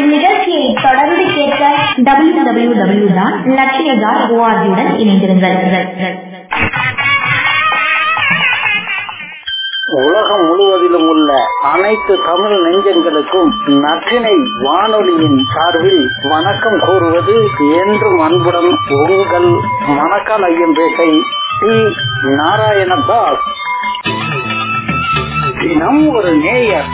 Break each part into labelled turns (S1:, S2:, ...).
S1: இந்நிகழ்ச்சியை தொடர்ந்து கேட்க டபிள்யூ டபிள்யூ டபிள்யூ டாட் லட்சிய டாட் ஓஆர்ஜியுடன் இணைந்திருங்கள்.
S2: உலகம் முழுவதிலும் உள்ள அனைத்து தமிழ் நெஞ்சங்களுக்கும் நற்றினை வானொலியின் சார்பில் வணக்கம் கூறுவது என்றும் அன்புடன் உங்கள் மணக்கால் ஐயம்பேட்டை டி. நாராயணதாஸ். தினம் ஒரு நேயர்.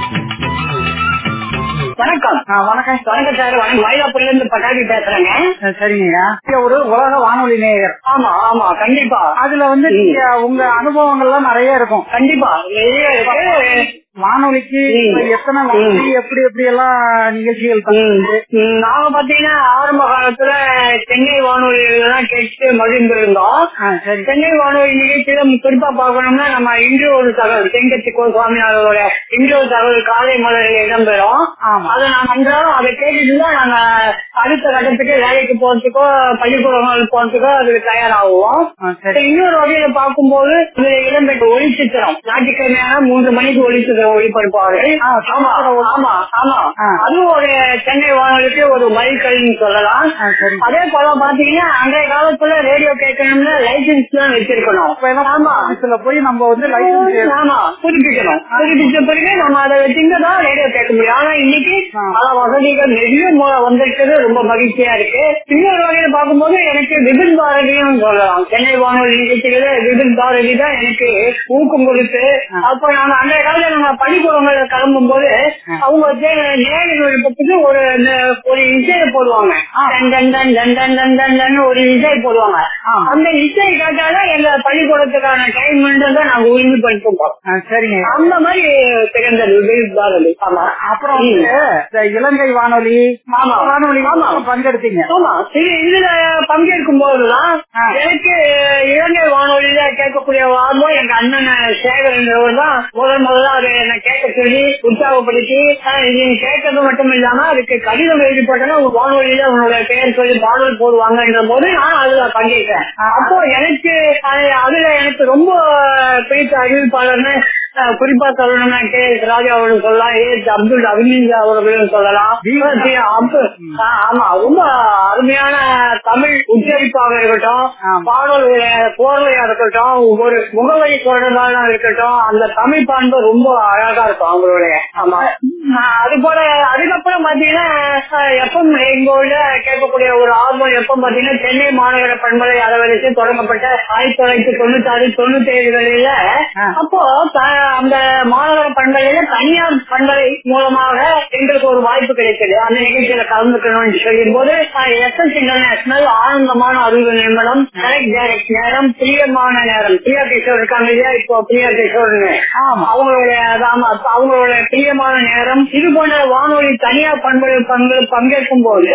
S3: வணக்கம். வணக்கம். வணக்கம் சார். வணக்கம். மயிலாப்பூர்ல இருந்து பட்டாபி பேசுறேங்க.
S2: சரிங்க ஒரு உலக வானொலி நேயர்.
S3: ஆமா ஆமா. கண்டிப்பா.
S2: அதுல வந்து நீங்க உங்க அனுபவங்கள்லாம் நிறைய இருக்கும்.
S3: கண்டிப்பா. நிறைய இருக்கு.
S2: வானொலிக்கு எத்தனை வானொலி எப்படி எப்படி எல்லாம் நிகழ்ச்சிகள்
S3: நாங்க பாத்தீங்கன்னா ஆரம்ப காலத்துல சென்னை வானொலியெல்லாம் கேட்டு மகிழ்ந்திருந்தோம் சென்னை வானொலி நிகழ்ச்சியில குறிப்பா பார்க்கணும்னா நம்ம இன்று ஒரு தகவல் தெங்கச்சி கோஸ்வாமி அவர்களோட இன்று ஒரு தகவல் காலை மலரில் இடம்பெறும்.
S2: ஆமா.
S3: அதை நாங்க அன்றாடம் அதை கேட்டுட்டு தான் நாங்க அடுத்த கட்டத்துக்கு வேலைக்கு போறதுக்கோ பள்ளிக்கூடங்கள் போறதுக்கோ அதுக்கு தயாராகுவோம். இன்னொரு வகையில பார்க்கும்போது இதுல இடம்பெற்ற ஒளி சித்திரம் ஞாயிற்றுக்கிழமையான மூன்று மணிக்கு ஒளி
S2: ஆ.
S3: அதுவும் ஒரு சென்னை வானொலிக்கு ஒரு மைல்கல்னு சொல்லலாம். அதே போல பாத்தீங்கன்னா அன்றைய காலத்துல ரேடியோ கேட்கணும்னா லைசன்ஸ் தான் வச்சிருக்கணும்
S2: ஆபீஸ்ல போய் நம்ம வந்து லைசன்ஸ்
S3: ஆமா. புதுப்பிக்கணும். புதுப்பிச்ச பிறகு நம்ம அதை வச்சுங்க தான் ரேடியோ கேட்க முடியும். ஆனா இன்னைக்கு. பல வசதிகள் நிறைய வந்திருக்கிறது ரொம்ப மகிழ்ச்சியா இருக்கு. இன்னொரு வகையில பார்க்கும்போது எனக்கு விபின் பாரதியும் சொல்லலாம். சென்னை வானொலி நிகழ்ச்சிகள விபின் பாரதி தான் எனக்கு ஊக்கம் கொடுத்து. அப்ப நாங்க அன்றைய காலத்துல நாங்க படிப்புறவங்க கிளம்பும் போது அவங்க நேரத்துக்கு ஒரு ஒரு இசை போடுவாங்க. ஒரு இசை போடுவாங்க. அந்த இசை கேட்டாலும் எங்க பள்ளிக்கூடத்துக்கான டைம்ன்றத நாங்க உயிர்ந்து
S2: படிச்சிருக்கோம் சரிங்க.
S3: அந்த மாதிரி பிறந்தது பாரதி. ஆமா.
S2: அப்புறம் இலங்கை வானொலி
S3: ஆமா.
S2: வானொலி
S3: ஆமா.
S2: பங்கெடுத்தீங்க.
S3: ஆமா. இதுல பங்கேற்கும் போதுதான் எனக்கு இலங்கை வானொலியில கேட்கக்கூடிய வாதம் எங்க அண்ணன் சேகர் தான் முதல் முதல்ல ஒரு என்ன கேட்க சொல்லி உற்சாகப்படுத்தி நீங்க கேட்கறது மட்டும் இல்லாம அதுக்கு கடிதம் எழுதி போட்டோன்னா வானொலியில உன்னோட பெயர் சொல்லி பாடல் போடுவாங்கன்ற போது நான் அதுல பங்கேற்றேன். அப்போ எனக்கு அதுல எனக்கு ரொம்ப பிடித்த அறிவிப்பாளர்னு குறிப்பா சொல்லணும்னா கே எஸ் ராஜா அவர்கள் சொல்லலாம் ஏ அப்துல் அபிநீத் அவர்களும் சொல்லலாம். ஆ, ஆமா ரொம்ப அருமையான தமிழ் உச்சரிப்பாக இருக்கட்டும். பாடலுடைய போர்வையா இருக்கட்டும் ஒரு முகவரி தொடர்பாக இருக்கட்டும் அந்த தமிழ் பான்பு ரொம்ப அழகா இருக்கும் அவங்களுடைய. ஆமா. அது போல அதுக்கப்புறம் பாத்தீங்கன்னா எப்பம் எங்கோட கேட்கக்கூடிய ஒரு ஆல்பம் எப்பம் பாத்தீங்கன்னா சென்னை மாநகர பண்பலை அளவரிசை தொடங்கப்பட்ட ஆயிரத்தி தொள்ளாயிரத்தி தொண்ணூத்தி ஆறு தொண்ணூத்தி ஏழுகளில. அப்போ அந்த மாநகர பண்பலையில தனியார் பண்பலை மூலமாக எங்களுக்கு ஒரு வாய்ப்பு கிடைச்சது அந்த நிகழ்ச்சியில கலந்துக்கணும்னு சொல்லும் போது எஸ் எஸ் இன்டர்நேஷனல் ஆனந்தமான அறிவு நிறுவனம் கரெக்ட் டைரக்ட் நேரம் பிரியமான நேரம். பிரியா கிஷோர் இருக்காங்க இல்லையா? இப்போ பிரியா கிஷோர்னு
S2: ஆமா.
S3: அவங்களுடைய ஆமா, அவங்களுடைய பிரியமான நேரம். இது போன்ற வானொலி தனியார் பண்பு பங்கு பங்கேற்கும் போது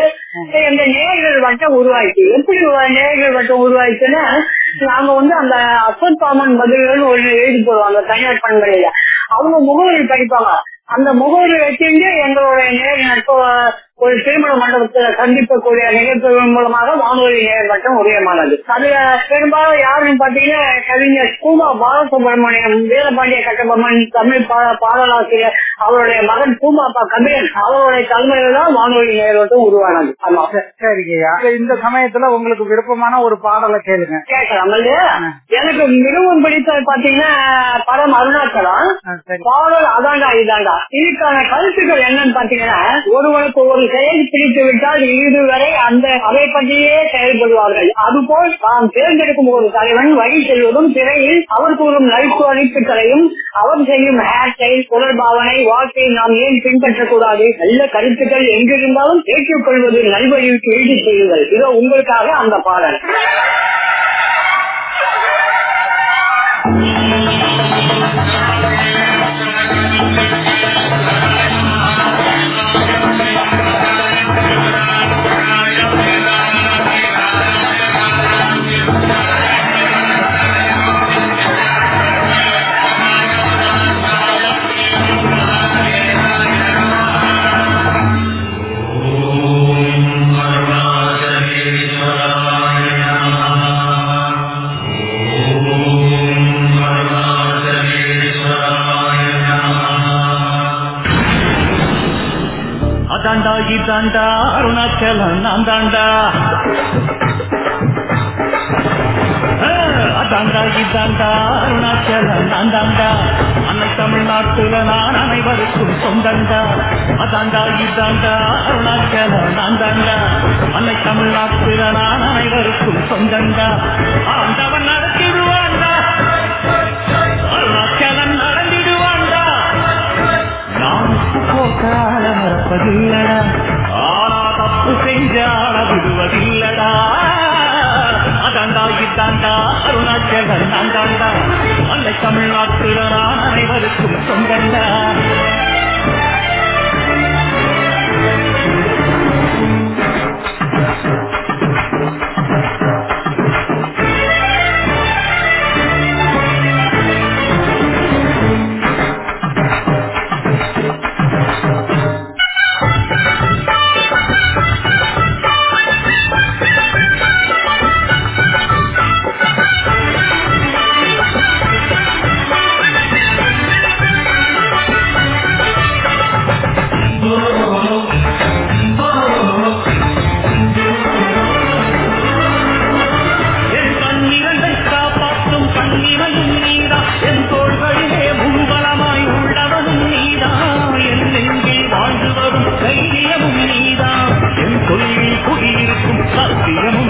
S3: இந்த நேர்கள் வட்டம் உருவாயிடுச்சு எப்படி நேர்கள் வட்டம் உருவாயிடுச்சுன்னா நாங்க வந்து அந்த அசோத் பாமன் பதில்கள் ஒரு எழுதி போடுவாங்க தனியார் பண்பலையில அவங்க முகவரி படிப்பாங்க. அந்த முகவரி வச்சிருந்து எங்களுடைய நேர் நட்பு ஒரு திருமண மண்டபத்துல சந்திக்கக்கூடிய நிகழ்ச்சிகள் மூலமாக வானொலி நேர் வட்டம் உதயமானது. அதுல பெரும்பாலும் யாருன்னு பாத்தீங்கன்னா கவிஞர் கூமா பாலசுப்ரமணியம் வீரபாண்டிய கட்டபொம்மன் தமிழ் பா- பாடலாசிரியர் அவருடைய மகன் பூமாப்பா கபிலன் அவருடைய தலைமையில தான் வானொலி வட்டம் உருவானது. ஆமா.
S2: சரிங்கய்யா. இந்த சமயத்துல உங்களுக்கு விருப்பமான ஒரு பாடலை கேளுங்க.
S3: கேட்கலாம். எனக்கு மிகவும் பிடித்தது பாத்தீங்கன்னா படம் அருணாச்சலம் பாடல் அதாண்டா இதாண்டா இதுக்கான கருத்துக்கள் என்னன்னு பாத்தீங்கன்னா ஒருவனுக்கு ஒரு செயல் பிடித்து விட்டால் இதுவரை அந்த அதை பற்றியே செயல்படுவார்கள். அதுபோல் நாம் தேர்ந்தெடுக்கும் ஒரு தலைவன் வழி செல்வதும் திரையில் அவர் கூறும் நடிப்பு அனைத்துக்களையும் அவர் செய்யும் ஹேர் ஸ்டைல் குரல் பாவனை வாழ்க்கையை நாம் ஏன் பின்பற்றக்கூடாது? நல்ல கருத்துக்கள் எங்கிருந்தாலும் ஏற்றுக்கொள்வது நல்வழிக்கு ஈடு செய்யுங்கள். இதோ உங்களுக்காக அந்த பாடல்.
S4: அழகன் நான் தாண்டா அன்னை தமிழ்நாட்டுல நான் அனைவருக்கும் சொந்தண்டா மண்ணில் புகியிருக்கும் சத்தியம்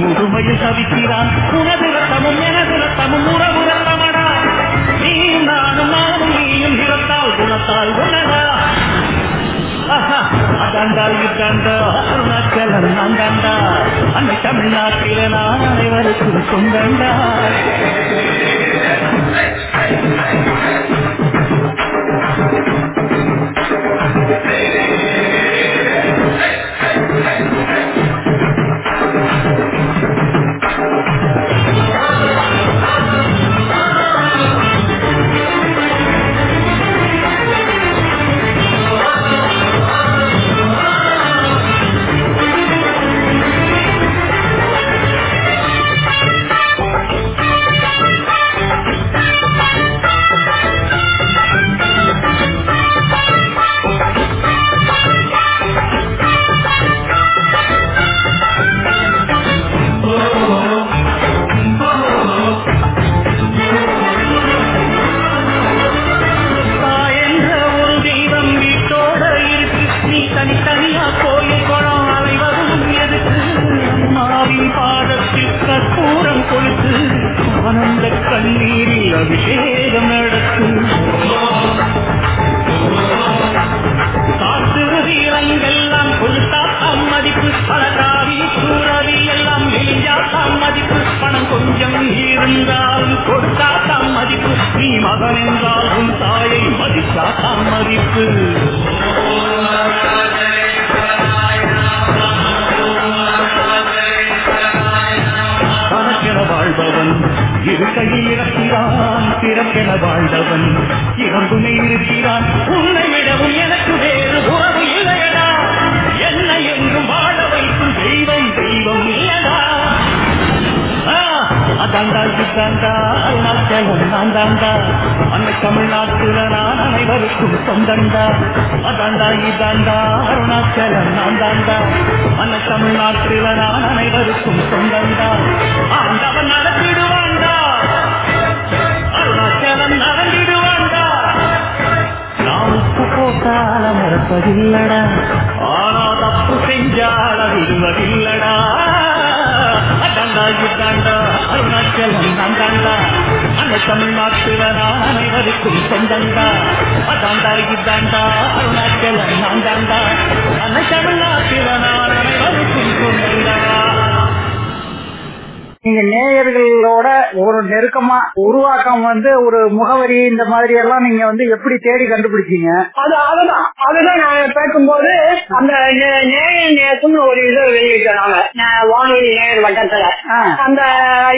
S4: முதுமையில் தவிக்கிறான். உனது ரத்தமும் எனது ரத்தமும் உறவு ரத்தமடா நீ நானும் நானும் நீயும் நிறத்தால் குணத்தால் உணரா அதாண்டா இதாண்டா அருணாச்சலம் நான் அந்த தமிழ்நாட்டில நான் அனைவருக்கும் சொந்தண்டா. Thank you. தமிழ்நாட்டுல நான் அனைவருக்கும் சொந்தண்டா அதாண்டா இதாண்டா அருணாச்சலம் நான் தாண்டா. அந்த தமிழ்நாட்டுல நான் அனைவருக்கும் சொந்தண்டா ஆண்டவன் நடத்திடுவாண்டா. அருணாச்சலம் நடந்திடுவாண்டா நான் போட்டால மறப்பதில்லடா ஆனா தப்பு செஞ்சால விடுவதில்லடா அந்த தமிழ்நாட்டுல நான் அனைவருக்கும் சொந்தண்டா. அதாண்டா இதாண்டா அருணாச்சலம் நான் அந்த தமிழ்நாட்டுல நான் அனைவருக்கும் சொந்தண்டா.
S2: நீங்க நேயர்களோட ஒரு நெருக்கமா உருவாக்கம் வந்து ஒரு முகவரி இந்த மாதிரி எல்லாம் நீங்க வந்து எப்படி தேடி கண்டுபிடிச்சீங்க?
S3: அது அதுதான். அதுதான் நான் பேசும்போது அந்த நேயர் நேயத்துன்னு ஒரு இதை வெளியிட்டோம் நாங்க வானொலி நேயர் வட்டத்துல. அந்த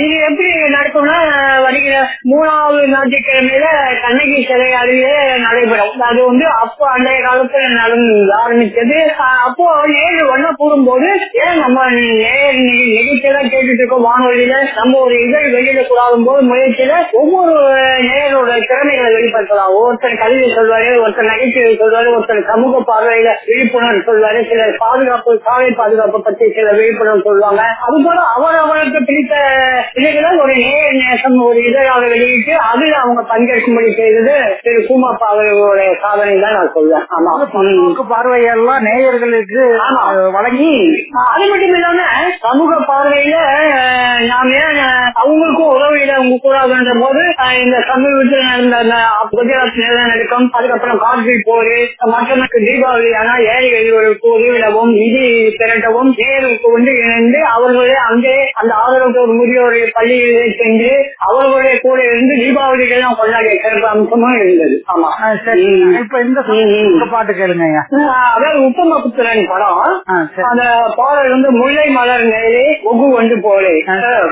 S3: இது எப்படி நடக்கும்னா வருகிற மூணாவது ஞாயிற்றுக்கிழமையில கண்ணகி சிலை அருகே நடைபெறும். அது வந்து அப்போ அன்றைய காலத்துல நடந்து ஆரம்பிச்சது. அப்போ நேயர் ஒன்னா கூடும்போது ஏன் நம்ம நேயர் நிகழ்ச்சியெல்லாம் கேட்டுட்டு இருக்கோம்? வானொலியில நம்ம ஒரு இதை வெளியில கூடாதும் போது முயற்சியில ஒவ்வொரு நேரோட திறமைகளை வெளிப்படுத்தலாம். ஒருத்தர் கல்வி சொல்வாரு ஒருத்தர் நகைச்சுவை சொல்வாரு ஒருத்தர் சமூக பார்வையில விழிப்புணர்வு சொல்வாரு சிலர் பாதுகாப்பு சாலை பாதுகாப்பு பத்தி சில விழிப்புணர்வு சொல்லுவாங்க அது போல அவர் அவருக்கு பிடித்த இதுகளை ஒரு நேர் நேசம் ஒரு இதழாக வெளியிட்டு அதுல அவங்க பங்கேற்கும்படி செய்தது திரு கூமாப்பா அவர்களுடைய சாதனை தான் நான் சொல்வேன். ஆமா.
S2: பார்வையெல்லாம் நேயர்களுக்கு வழங்கி.
S3: அது மட்டும் இல்லாம சமூக பார்வையில நாம ஏன் அவங்களுக்கும் உதவியில அவங்க கூடாதுன்ற போது இந்த சமீபத்தில் நடந்த குஜராத் நிலநடுக்கம் அதுக்கப்புறம் கார்கில் போர் மற்றவனுக்கு தீபாவளி ஆனா ஏழைகளுக்கு உதவிடவும் நிதி திரட்டவும் நேருக்கு வந்து இணைந்து அவர்களே அங்கே அந்த ஆதரவு ஒரு முதியோருடைய பள்ளியிலே சென்று அவர்களுடைய கூட இருந்து தீபாவளிகள் எல்லாம் கொண்டாடிய சிறப்பு அம்சமும் இருந்தது. ஆமா.
S2: இப்ப இந்த பாட்டு கேளுங்க
S3: அதாவது உத்தமபுத்திரன் படம்.
S2: ஆ, சரி.
S3: அந்த பாடல் வந்து முல்லை மலர் மேலே ஒகு ஒன்று போலே.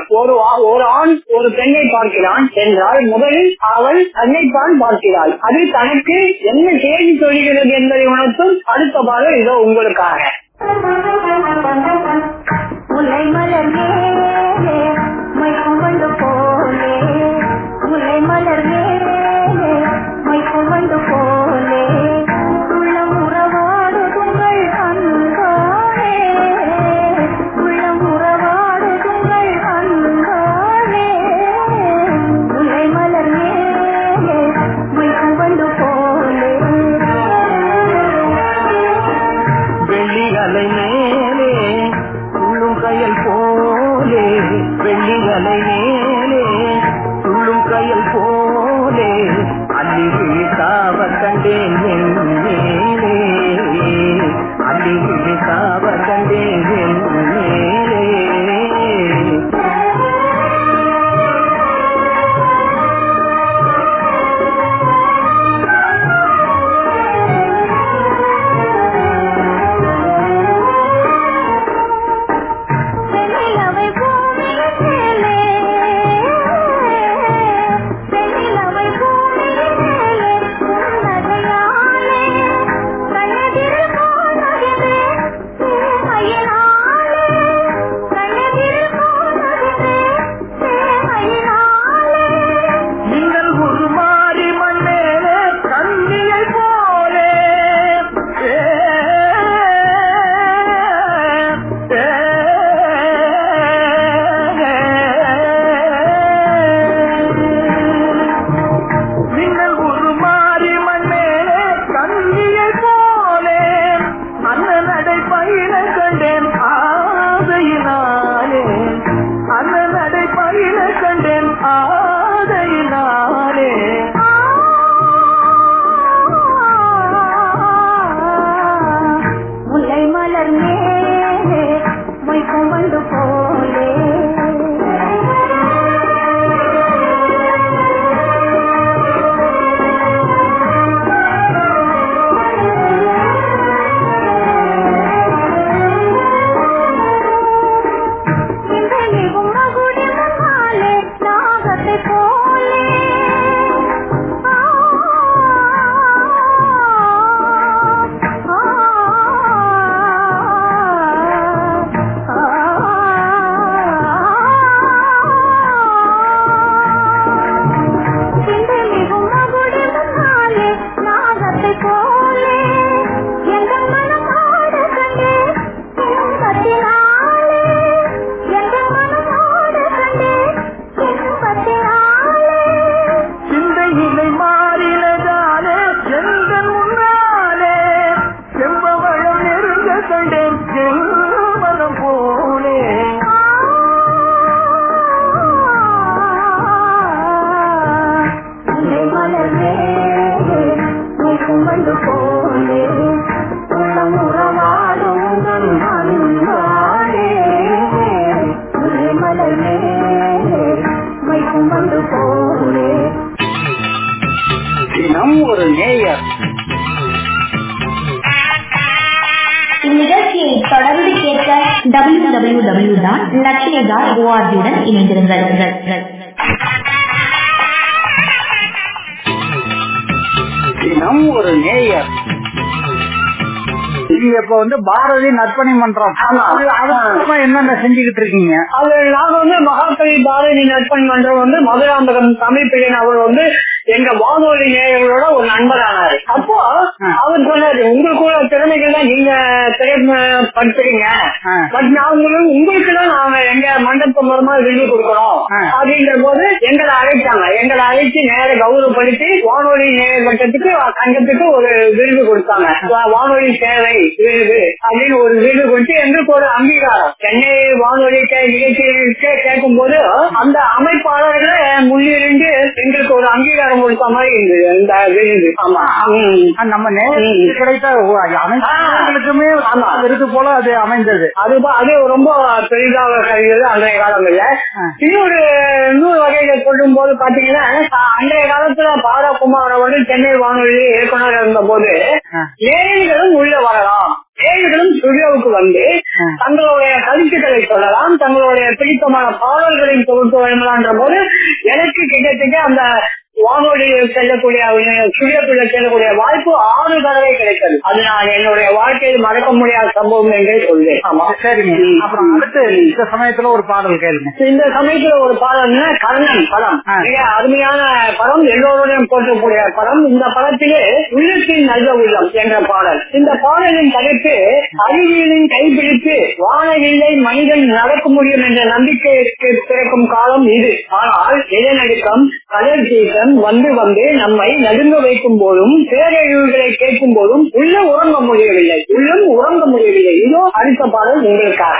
S3: ஒரு ஒரு ஆண் ஒரு பெண்ணை பார்க்கிறான் என்றால் முதலில் அவள் தன்னைத்தான் பார்க்கிறாள். அது தனக்கு என்ன செய்தி சொல்கிறது என்பதை உணர்த்தும் அடுத்த பாடல் இதோ உங்களுக்காக.
S1: முல்லை மலர் மேலே போலே முல்லை மலர் மேலே
S2: Hello, பாரதி நற்பணி மன்றம். என்னென்ன செஞ்சுக்கிட்டு இருக்கீங்க?
S3: அது நாங்க வந்து மகாகவி பாரதி நற்பணி மன்றம் வந்து மதுராந்தகம் தமிழ் பிரியன் அவர் வந்து எங்க வானொலி நேயர்களோட ஒரு நண்பரானாரு. அப்போ அவர் சொன்னாரு உங்களுக்குள்ள திறமைகள் தான் நீங்க திறமைப்படுத்துறீங்க. பட் நாங்களும் உங்களுக்கு தான் நாங்க எங்க மண்டபத்து மூலமா விருது கொடுக்கறோம்
S2: ஆ.
S3: அப்படின்ற போது எங்களை அழைச்சாங்க. எங்களை அழைச்சு நேர கௌரவப்படுத்தி வானொலி நேயர் மட்டத்துக்கு சங்கத்துக்கு ஒரு விருது கொடுத்தாங்க. வானொலி சேவை விருது அப்படின்னு ஒரு விருது கொடுத்து எங்களுக்கு ஒரு அங்கீகாரம். சென்னை வானொலி நிகழ்ச்சிகளுக்கு கேட்கும் போது அந்த அமைப்பாளர்களை முன்னிருந்து எங்களுக்கு ஒரு அங்கீகாரம் மாதிரி இருந்தது இந்த விருது ஆமா
S2: நம்ம நேயர்களுக்கு கிடைத்த
S3: ஆமா.
S2: விருது போல அது அமைந்தது
S3: அது அது ரொம்ப பெரிதாக கருது அன்றைய காலங்கள்ல. இன்னொரு இன்னொரு வகையில சொல்லும் போது பாத்தீங்கன்னா அன்றைய காலத்துல பாரகுமார் அவர்கள் சென்னை வானொலி இயக்குனர் இருந்த போது. ஏழைகளும் உள்ள வரலாம் ஏழைகளும் ஸ்டுடியோவுக்கு வந்து. தங்களுடைய கருத்துக்களை சொல்லலாம் தங்களுடைய பிடித்தமான பாடல்களை தொகுத்து வரலான்ற போது எனக்கு கிட்டத்தட்ட அந்த வானொலி செல்லக்கூடிய ஸ்டுடியோக்குள்ள செல்லக்கூடிய வாய்ப்பு ஆறு தடவை கிடைத்தது. அது நான் என்னுடைய வாழ்க்கையில் மறக்க முடியாத சம்பவம் என்றே சொல்வேன். ஆமா.
S2: சரிங்க. அப்புறம் அடுத்து இந்த சமயத்துல ஒரு பாடல் கேளுங்க.
S3: இந்த சமயத்துல ஒரு பாடம்னா கர்ணன் படம். மிக அருமையான படம். எல்லோருடையும் போற்றக்கூடிய படம். இந்த படத்திலே உள்ளத்தின் நல்ல உள்ளம் என்ற பாடல். இந்த பாடலின் தலைப்பு அறிவியலின் கைப்பிடித்து வானவில்லை மனிதன் நடக்க முடியும் என்ற நம்பிக்கைக்கு பிறக்கும் காலம் இது. ஆனால் நிலநடுக்கம் கடல் சீசம் வந்து வந்து நம்மை நடுங்க வைக்கும் போதும் பேரழிவுகளை கேட்கும் போதும் உள்ள உறங்க முடியவில்லை. உள்ளம் உறங்க முடியவில்லை. இதோ அடுத்த பாடல் உங்களுக்காக.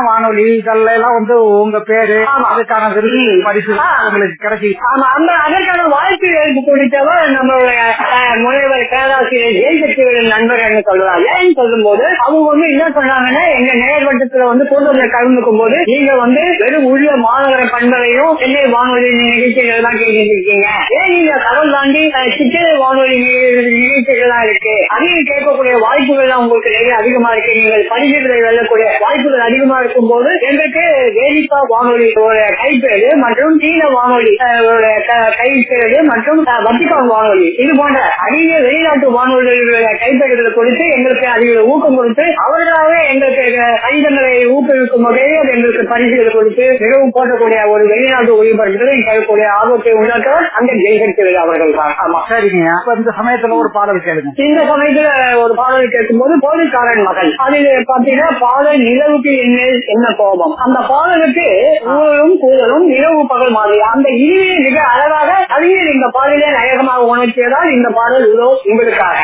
S2: சீன வானொலி இதெல்லாம் எல்லாம் வந்து உங்க பேரு. அதுக்கான விருது பரிசு. உங்களுக்கு கிடைச்சி
S3: ஆமா அந்த அதற்கான வாய்ப்பு ஏற்பு கொடுத்தவர் நம்மளுடைய அஹ், முனைவர் பேராசிரியர் ஜெயசக்திகளின் நண்பர் என்று சொல்லலாம் ஏன்னு சொல்லும் போது அவங்க வந்து என்ன சொன்னாங்கன்னா எங்க நேர் வட்டத்துல வந்து கூட்டத்தில் கலந்துக்கும் போது நீங்க வந்து வெறும் உள்ள மாநகர பண்பலையும் சென்னை வானொலி நிகழ்ச்சிகள் எல்லாம் கேட்டுட்டு இருக்கீங்க ஏன் நீங்க கடல் தாண்டி சித்திரை வானொலி நிக- நிகழ்ச்சிகள் எல்லாம் இருக்கு? அதையும் கேட்கக்கூடிய வாய்ப்புகள் உங்களுக்கு நிறைய அதிகமா இருக்கு. நீங்கள் பரிசுகளை வெல்லக்கூடிய வாய்ப்புகள் அதிகமா இருக்கும் போது எங்களுக்கு வேதிப்பா வானொலி கைப்பேடு மற்றும் சீன வானொலி கைப்பேடு மற்றும் அஹ், வத்திக்கான் வானொலி. இது போன்ற அதிக வெளிநாட்டு வானொலிகளுடைய கைப்பேடுகளை கொடுத்து எங்களுக்கு அதிக ஊக்கம் கொடுத்து அவர்களாகவே எங்களுக்கு அஹ், கணிதங்களை ஊக்குவிக்கும் வகையில் எங்களுக்கு பரிசுகள் கொடுத்து மிகவும் போட்டக்கூடிய ஒரு வெளிநாட்டு ஒளிபரப்புகளை கேட்கக்கூடிய ஆர்வத்தை உண்டாக்கவர் அந்த ஜெய்சக்தி அவர்கள் தான். ஆமா.
S2: சரிங்க. இப்ப இந்த சமயத்துல ஒரு பாடல் கேளுங்க.
S3: இந்த சமயத்துல ஒரு பாடல் கேட்கும் போது போலீஸ்காரன் மகன். அதில் பாத்தீங்கன்னா பாடல் நிலவுக்கு என்ன என்ன கோபம். அந்த பாடலுக்கு ஊழலும் கூழலும் இரவு பகல் மாதிரி. அந்த இனிமையை மிக அழகாக அறிஞர் இந்த பாடலே நயகமாக உணர்த்தியதால் இந்த பாடல் இதோ உங்களுக்காக.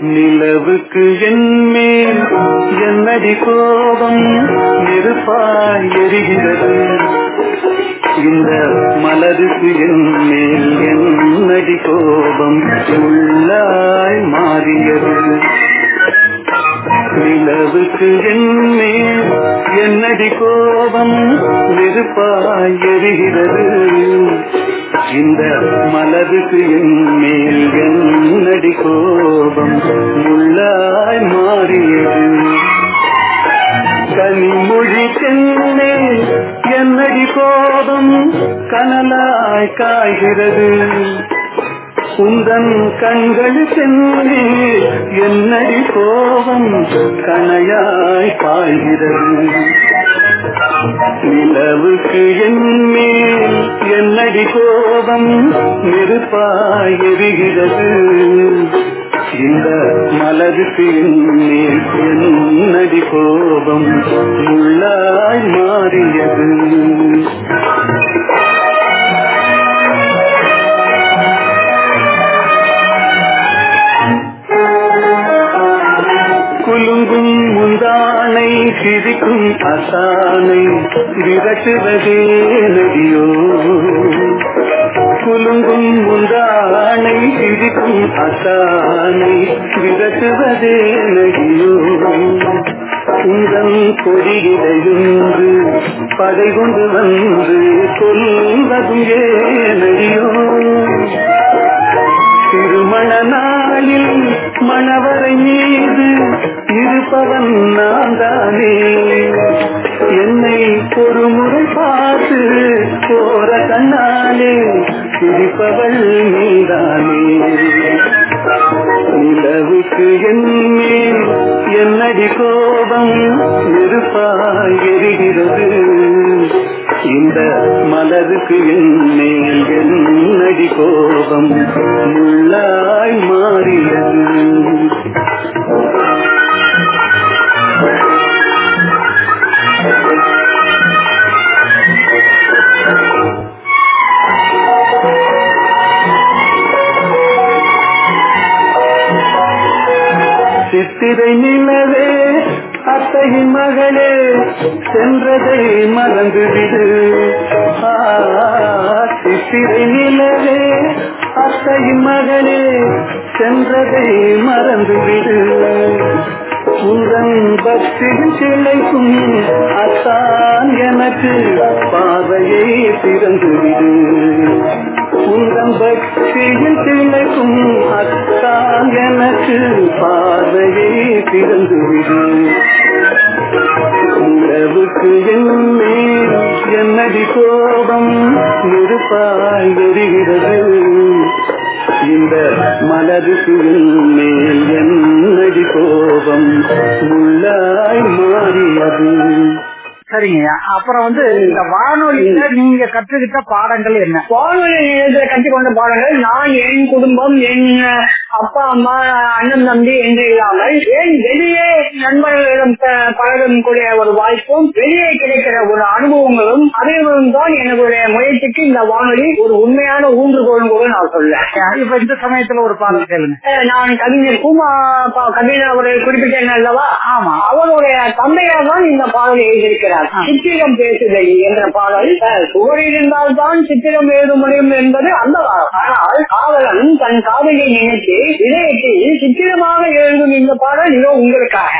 S5: நிலவுக்கு என்மேல் என்னடி கோபம் நெருப்பாய் எரிகிறது. இந்த மலருக்கு என்மேல் என்னடி கோபம்? உள்ளாய் மாறியது. நிலவுக்கு என்மேல் என்னடி கோபம்? நெருப்பாய் எரிகிறது. இந்த மலருக்கு என்மேல் என்னடி கோபம்? உள்ளாய் மாறியது. கனிமொழி சென்னே என்னடி கோபம்? கனலாய் காய்கிறது. உந்தன் கண்கள் சென்று என்னடி கோபம்? கனையாய் காய்கிறது. நிலவுக்கு என்மேல் என்னடி கோபம்? நெருப்பாய் எரிகிறது. இந்த மலருக்கு என்மேல் என்னடி கோபம் உள்ளாய் மாறியது. குலுங்கும் முந்தானை சிரிக்கும் அசானை விரட்டுவதே நதியோ. புலுங்கும் முந்தானை சிரிக்கும் அசானை விரட்டுவதே நதியோ. உந்தன் கொடியிடையுன்று படை கொண்டு வந்து சொல்வதும் ஏனடியோ திருமண நாளில் மணவரை மீது இருப்பவன் நான் தானே என்னை ஒரு முறை பார்த்து போற கண்ணாலே சிரிப்பவள் நீதானே. நிலவுக்கு என்மேல் என்னடி கோபம் நெருப்பாய் எரிகிறது. இந்த மலருக்கு என்மேல் என்னடி கோபம் முள்ளாய் மாறியது. சிறை நிலவே அத்தையின் மகளே சென்றதை மறந்துவிடு. சிறை நிலவே அத்தையின் மகளே சென்றதை மறந்துவிடு. உந்தன் பக்தியில் திளைக்கும் அத்தான் எனக்கு பாதையை திறந்துவிடு. உந்தன் பக்தியில் சிலைக்கும் அத்தான் எனக்கு பாதையை திறந்துவிடு உறவுக்கு என்மேல் என்னடி கோபம்
S6: நெருப்பாய் எரிகிறது இந்த மலருக்கு மேல் என்னடி கோபம் முள்ளாய் மாறியது.
S2: சரிங்க. அப்புறம் வந்து இந்த வானொலியில நீங்க கற்றுக்கிட்ட பாடங்கள் என்ன?
S3: வானொலி கற்றுக்கொண்ட பாடங்கள் நான் என் குடும்பம் என் அப்பா அம்மா அண்ணன் தம்பி என்று இல்லாமல் ஏன் வெளியே நண்பர்களிடம் பழகும் கூடிய ஒரு வாய்ப்பும் வெளியே கிடைக்கிற ஒரு அனுபவங்களும் அறிவும் தான் எனக்குடைய முயற்சிக்கு இந்த வானொலி ஒரு உண்மையான ஊன்றுகோலும் கூட நான்
S2: இப்ப இந்த சமயத்துல ஒரு பாடல் கேளுங்க.
S3: நான் கவிஞர் பூமா பா- கவிஞர் அவரை குறிப்பிட்டேன் அல்லவா?
S2: ஆமா.
S3: அவருடைய தந்தையார் தான் இந்த பாடலை எழுதியிருக்கிறார். சித்திரம் பேசுதல் என்ற பாடல். சுவர் இருந்தால் தான் சித்திரம் எழுத முடியும் என்பது அந்த ஆனால் காவலன் தன் காதலை நினைத்து இதயத்தில் சித்திரமாக எழுதும் இந்த பாடல் இதோ உங்களுக்காக.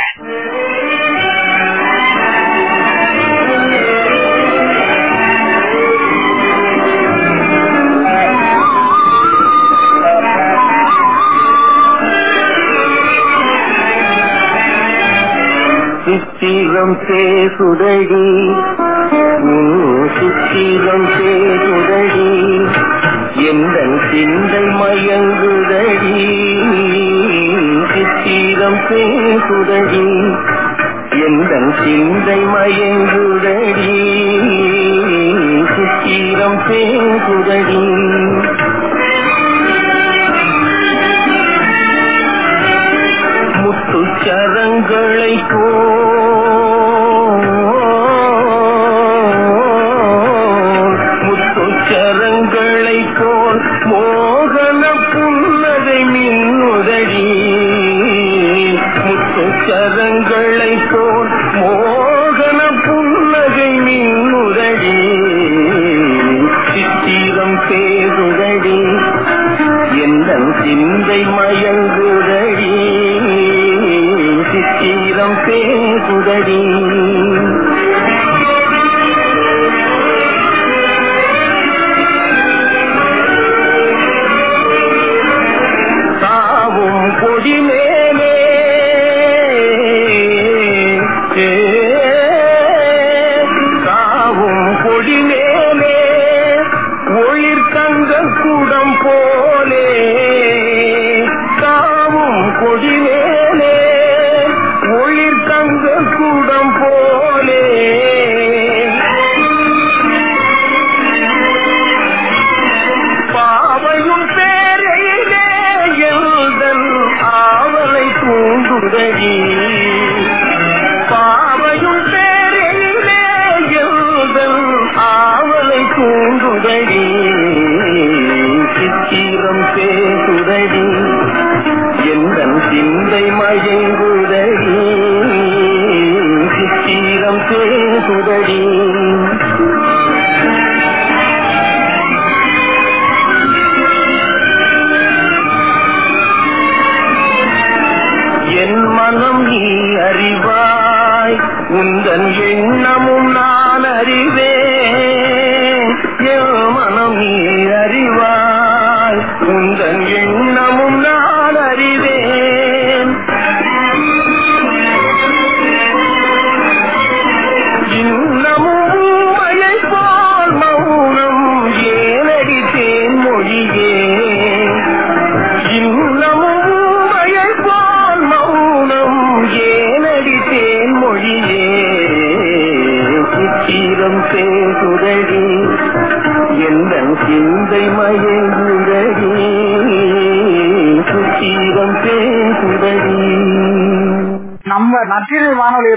S6: சித்திரம் பேசுதடி சித்திரம் பேசுதடி எந்த சிந்தை எந்த சிந்தை எந்த சிந்தை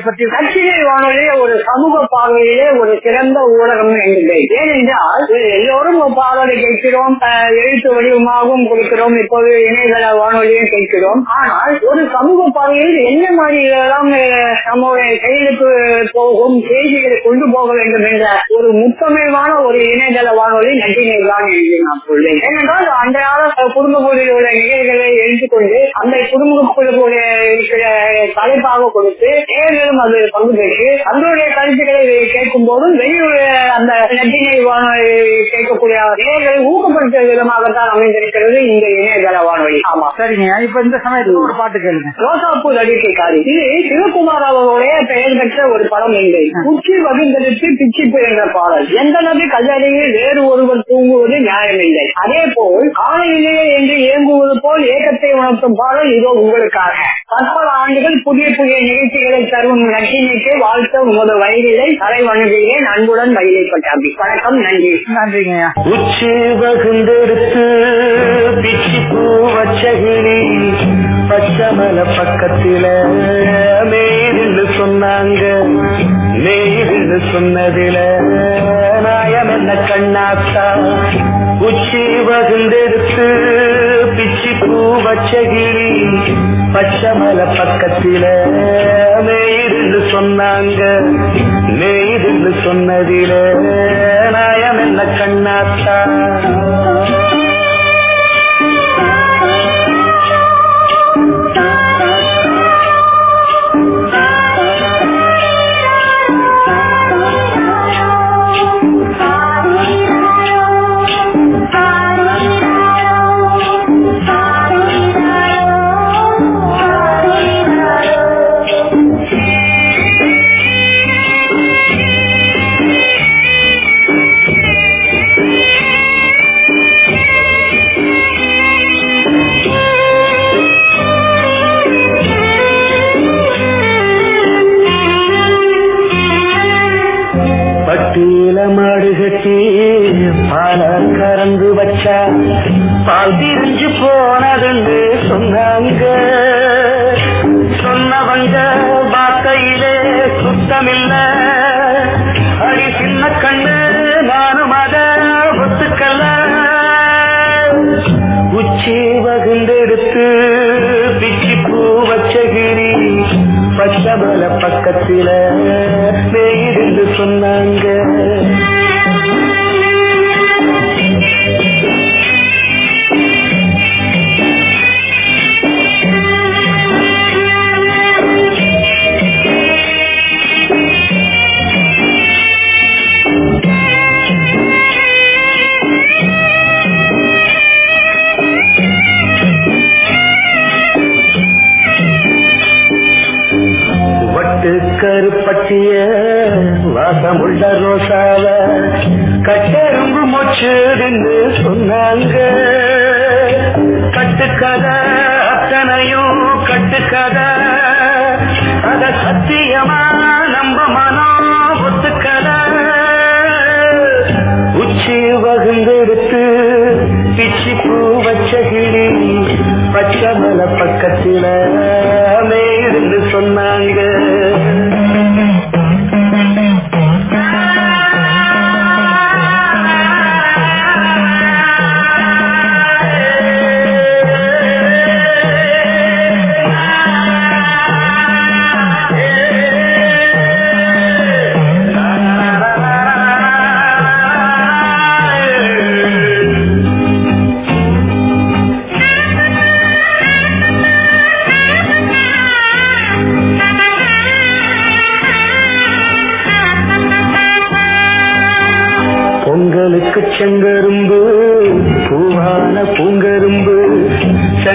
S3: effective பார்வையிலே ஒரு சிறந்த ஊடகம் என்கிறேன் ஏனென்றால் எல்லோரும் பாடலை கேட்கிறோம் எழுத்து வடிவமாகவும் கொடுக்கிறோம் இப்போது இணையதள வானொலியும் கேட்கிறோம். ஆனால் ஒரு சமூக பார்வையில் என்ன மாதிரி எல்லாம் நம்முடைய கையெழுத்து போகும் செய்திகளை கொண்டு போக வேண்டும் என்ற ஒரு முத்தமைவான ஒரு இணையதள வானொலி நட்டினை தான் என்று நான் சொல்வேன். ஏனென்றால் அன்றைய குடும்பங்களில் உள்ள நிகழ்களை எடுத்துக்கொண்டு அந்த குடும்பங்களுக்குள்ள இருக்கிற தலைப்பாக கொடுத்து நேர்களும் அது பங்கு பெற்று தங்களுடைய கருத்துக்களை கேட்கும் போதும் வெளியுள்ள அந்த நட்டினை வானொலி கேட்கக்கூடிய நேர்களை ஊக்கப்படுத்தும் விதமாகத்தான் அமைந்திருக்கிறது இந்த இணையதள வானொலி. ஆமா.
S2: சரிங்க. இப்ப இந்த சமயத்துல ஒரு பாட்டு கேளுங்க.
S3: ரோசாப்பூ நடிக்கைக்காரி இது சிவகுமார் அவர்களுடைய பெயர் பெற்ற ஒரு படம் இல்லை உச்சி வகிந்தெடுத்து பிச்சிப்பு என்ற பாடல். எந்த நபி கல்லறையில் வேறு ஒருவர் தூங்குவது நியாயமில்லை. அதே போல் காலையிலேயே என்று இயங்குவது போல் ஏக்கத்தை உணர்த்தும் பாடல் இதோ உங்களுக்காக. பற்பல ஆண்டுகள் புதிய புதிய நிகழ்ச்சிகளை தரும் நட்டினைக்கு வாழ்த்த உமது வயதிலை தலை வணங்குகிறேன் அன்புடன் மயிலை பட்டாபி வணக்கம் நன்றி.
S2: நன்றிங்க
S7: உச்சி வகுந்தெடுத்து பிச்சி பூ வச்சகிளி பச்சமல பக்கத்தில மேயிருந்து சொன்னாங்க. மேயிருந்து சொன்னதில நாயம் என்ன கண்ணாத்தா? உச்சி வகுந்தெடுத்து பிச்சி பூ வச்சகிளி பச்சமல பக்கத்தில என்று சொன்னாங்க. கட்டுக்கதை அத்தனையும் கட்டுக்கதை. அத சத்தியமா நம்ப மனம் ஒத்துக்கதை உச்சி வகுந்தெடுத்து பிச்சி பூ வச்ச கிளி பச்சை மலை பக்கத்தில.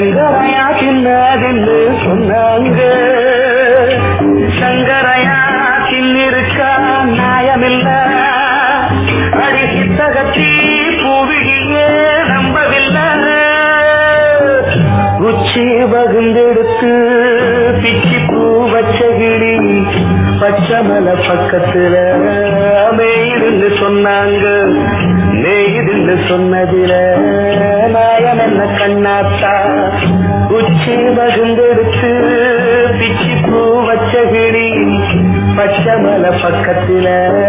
S7: சங்கரையா தின்னாதுன்னு சொன்னாங்க சங்கரையா தின்னிருக்கா நியாயமில்ல. அடி சித்தகத்தி பூவிழியே நம்பவில்லை. உச்சி வகுந்தெடுத்து பிச்சி பூ வச்சகிடி பச்சமல பக்கத்துல பக்கத்துல